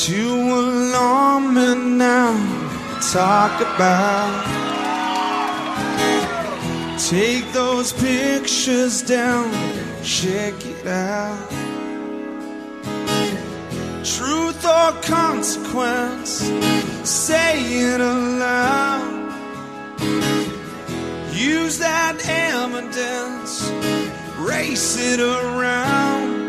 to alarm me now. Talk about. Take those pictures down, check it out. Truth or consequence, say it aloud. Use that evidence, race it around.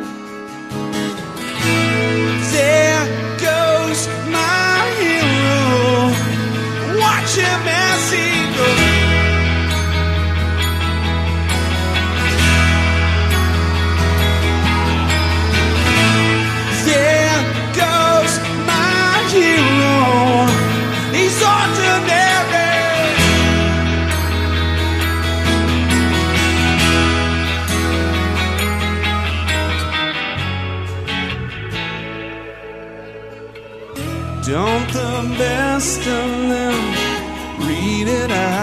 Don't the best of them. Read it out